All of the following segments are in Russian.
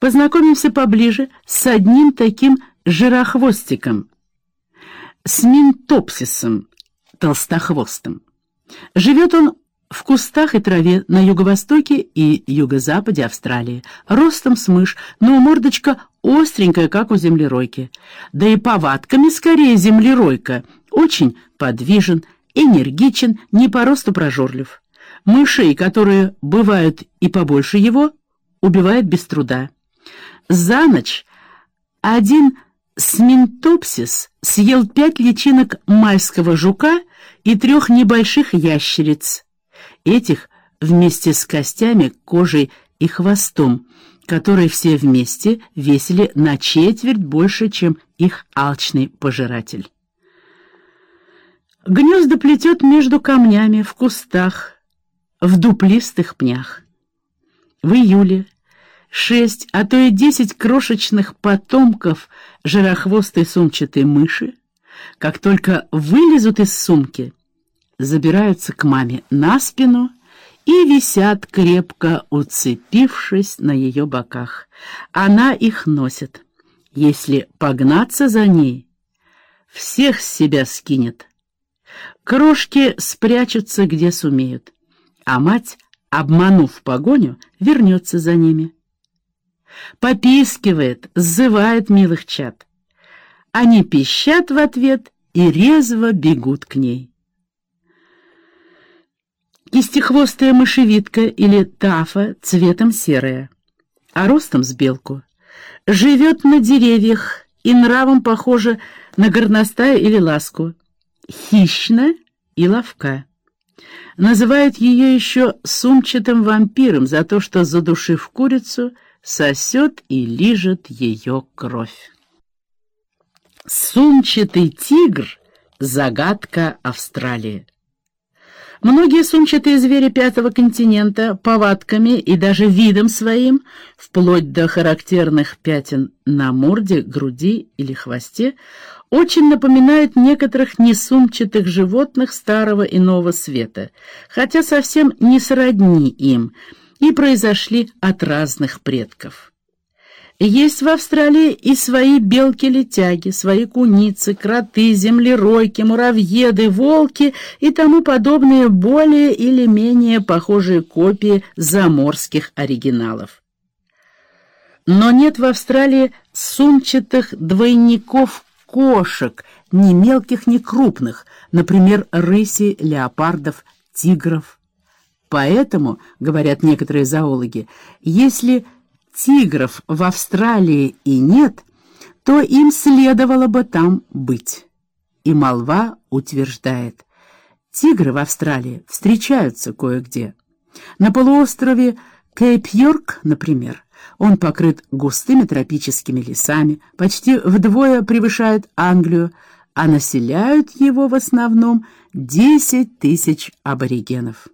Познакомимся поближе с одним таким жирохвостиком, с минтопсисом толстохвостым. Живет он в кустах и траве на юго-востоке и юго-западе Австралии, ростом с мышь, но мордочка остренькая, как у землеройки. Да и повадками скорее землеройка, очень подвижен, энергичен, не по росту прожорлив. Мышей, которые бывают и побольше его, убивает без труда. За ночь один сминтопсис съел пять личинок майского жука и трех небольших ящериц. Этих вместе с костями, кожей и хвостом, которые все вместе весили на четверть больше, чем их алчный пожиратель. Гнезда плетет между камнями, в кустах, в дуплистых пнях. В июле шесть, а то и десять крошечных потомков жирохвостой сумчатой мыши, как только вылезут из сумки, забираются к маме на спину и висят крепко, уцепившись на ее боках. Она их носит. Если погнаться за ней, всех с себя скинет. Крошки спрячутся, где сумеют, а мать, обманув погоню, вернется за ними. Попискивает, сзывает милых чад. Они пищат в ответ и резво бегут к ней. Кистехвостая мышевитка или тафа цветом серая, а ростом с белку. Живет на деревьях и нравом похожа на горностая или ласку. Хищна и ловка. Называют ее еще сумчатым вампиром за то, что, задушив курицу, сосет и лижет ее кровь. Сумчатый тигр — загадка Австралии. Многие сумчатые звери пятого континента повадками и даже видом своим, вплоть до характерных пятен на морде, груди или хвосте, очень напоминают некоторых несумчатых животных старого и нового света, хотя совсем не сродни им и произошли от разных предков. Есть в Австралии и свои белки-летяги, свои куницы, кроты, землеройки, муравьеды, волки и тому подобные более или менее похожие копии заморских оригиналов. Но нет в Австралии сумчатых двойников кошек, ни мелких, ни крупных, например, рыси, леопардов, тигров. Поэтому, говорят некоторые зоологи, если тигров в Австралии и нет, то им следовало бы там быть. И молва утверждает, тигры в Австралии встречаются кое-где. На полуострове Кейп-Йорк, например, он покрыт густыми тропическими лесами, почти вдвое превышает Англию, а населяют его в основном 10 тысяч аборигенов.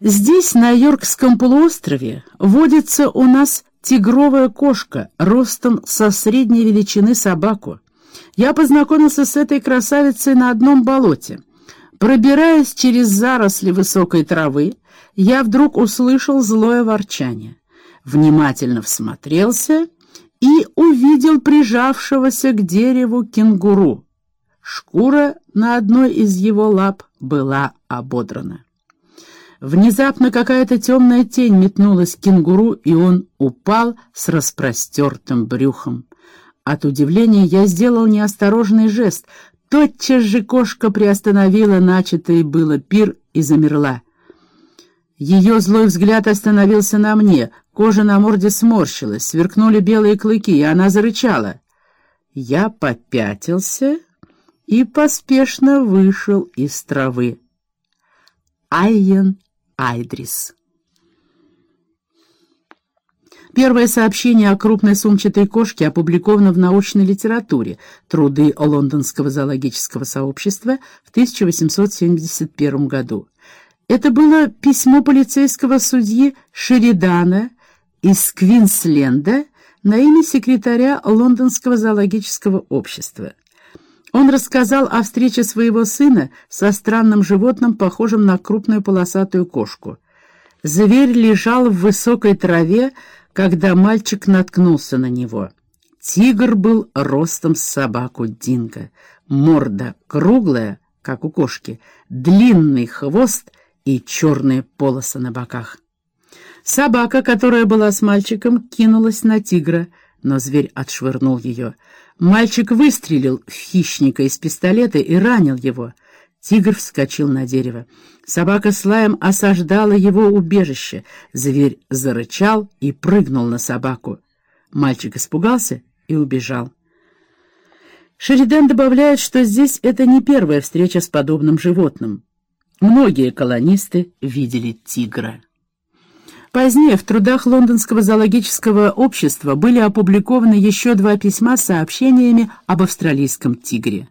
Здесь, на Йоркском полуострове, водится у нас тигровая кошка, ростом со средней величины собаку. Я познакомился с этой красавицей на одном болоте. Пробираясь через заросли высокой травы, я вдруг услышал злое ворчание. Внимательно всмотрелся и увидел прижавшегося к дереву кенгуру. Шкура на одной из его лап была ободрана. Внезапно какая-то темная тень метнулась к кенгуру, и он упал с распростертым брюхом. От удивления я сделал неосторожный жест. Тотчас же кошка приостановила начатый было пир и замерла. Ее злой взгляд остановился на мне, кожа на морде сморщилась, сверкнули белые клыки, и она зарычала. Я попятился и поспешно вышел из травы. Айен Айдрис. Первое сообщение о крупной сумчатой кошке опубликовано в научной литературе «Труды Лондонского зоологического сообщества» в 1871 году. Это было письмо полицейского судьи Шеридана из Квинсленда на имя секретаря Лондонского зоологического общества. Он рассказал о встрече своего сына со странным животным, похожим на крупную полосатую кошку. Зверь лежал в высокой траве, когда мальчик наткнулся на него. Тигр был ростом с собаку Динго. Морда круглая, как у кошки, длинный хвост и черные полосы на боках. Собака, которая была с мальчиком, кинулась на тигра, но зверь отшвырнул ее. Мальчик выстрелил в хищника из пистолета и ранил его. Тигр вскочил на дерево. Собака с лаем осаждала его убежище. Зверь зарычал и прыгнул на собаку. Мальчик испугался и убежал. Шеридан добавляет, что здесь это не первая встреча с подобным животным. Многие колонисты видели тигра. Позднее в трудах Лондонского зоологического общества были опубликованы еще два письма с сообщениями об австралийском тигре.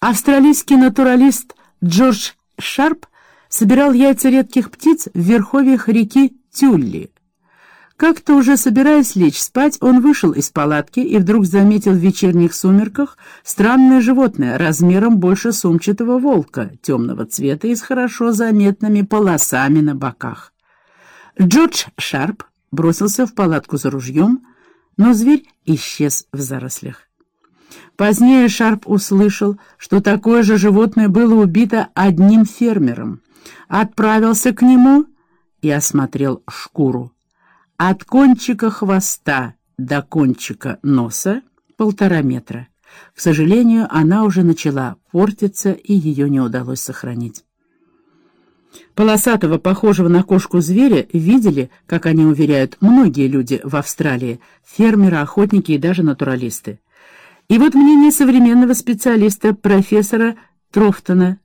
Австралийский натуралист Джордж Шарп собирал яйца редких птиц в верховьях реки Тюлли. Как-то уже собираясь лечь спать, он вышел из палатки и вдруг заметил в вечерних сумерках странное животное размером больше сумчатого волка, темного цвета и с хорошо заметными полосами на боках. Джордж Шарп бросился в палатку за ружьем, но зверь исчез в зарослях. Позднее Шарп услышал, что такое же животное было убито одним фермером. Отправился к нему и осмотрел шкуру. От кончика хвоста до кончика носа полтора метра. К сожалению, она уже начала портиться, и ее не удалось сохранить. Полосатого, похожего на кошку зверя, видели, как они уверяют, многие люди в Австралии, фермеры, охотники и даже натуралисты. И вот мнение современного специалиста, профессора Трофтона,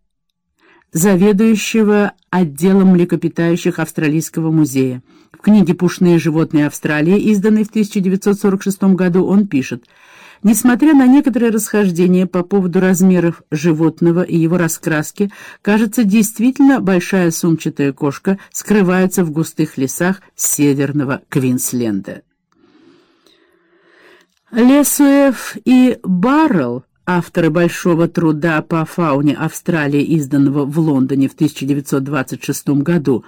заведующего отделом млекопитающих Австралийского музея. В книге «Пушные животные Австралии», изданной в 1946 году, он пишет – Несмотря на некоторые расхождения по поводу размеров животного и его раскраски, кажется, действительно большая сумчатая кошка скрывается в густых лесах северного Квинсленда. Лесуэф и Баррелл, авторы большого труда по фауне Австралии, изданного в Лондоне в 1926 году,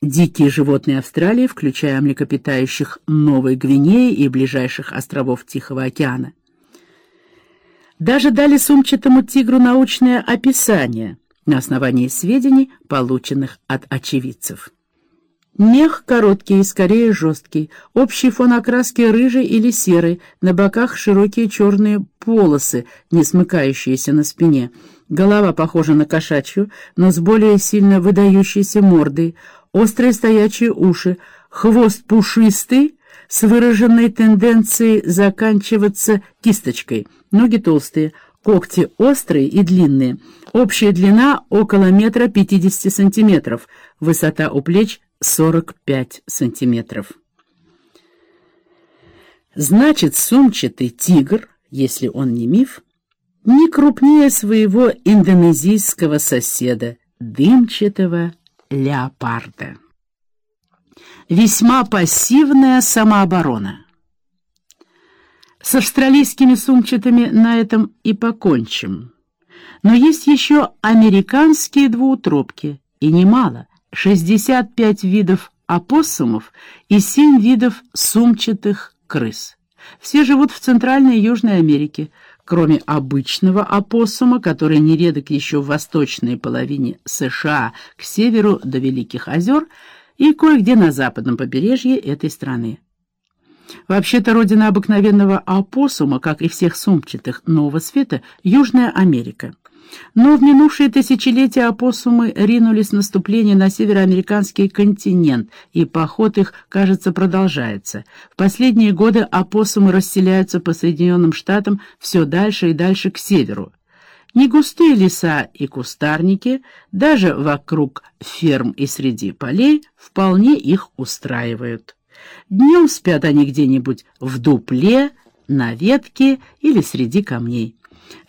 «Дикие животные Австралии, включая млекопитающих Новой Гвинеи и ближайших островов Тихого океана», даже дали сумчатому тигру научное описание на основании сведений, полученных от очевидцев. Мех короткий и скорее жесткий, общий фон окраски рыжий или серый, на боках широкие черные полосы, не смыкающиеся на спине. Голова похожа на кошачью, но с более сильно выдающейся мордой, острые стоячие уши, хвост пушистый, с выраженной тенденцией заканчиваться кисточкой, ноги толстые, когти острые и длинные, общая длина около метра пятидесяти сантиметров, высота у плеч сорок пять сантиметров. Значит, сумчатый тигр, если он не миф, не крупнее своего индонезийского соседа, дымчатого леопарда весьма пассивная самооборона. С австралийскими сумчатыми на этом и покончим. Но есть еще американские двуутробки, и немало, 65 видов опоссумов и 7 видов сумчатых крыс. Все живут в Центральной и Южной Америке, кроме обычного опоссума, который нередок еще в восточной половине США к северу до Великих озер – и кое-где на западном побережье этой страны. Вообще-то родина обыкновенного опоссума, как и всех сумчатых нового света, Южная Америка. Но в минувшие тысячелетия опоссумы ринулись в наступление на североамериканский континент, и поход их, кажется, продолжается. В последние годы опоссумы расселяются по Соединенным Штатам все дальше и дальше к северу. Негустые леса и кустарники, даже вокруг ферм и среди полей, вполне их устраивают. Днем спят они где-нибудь в дупле, на ветке или среди камней.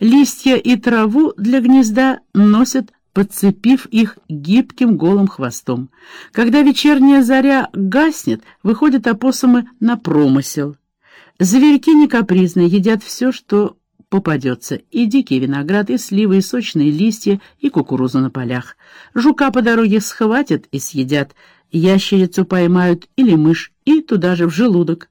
Листья и траву для гнезда носят, подцепив их гибким голым хвостом. Когда вечерняя заря гаснет, выходят опоссумы на промысел. Зверьки не капризны, едят все, что попадется и дикий виноград, и сливы, и сочные листья, и кукурузу на полях. Жука по дороге схватят и съедят, ящерицу поймают или мышь, и туда же в желудок.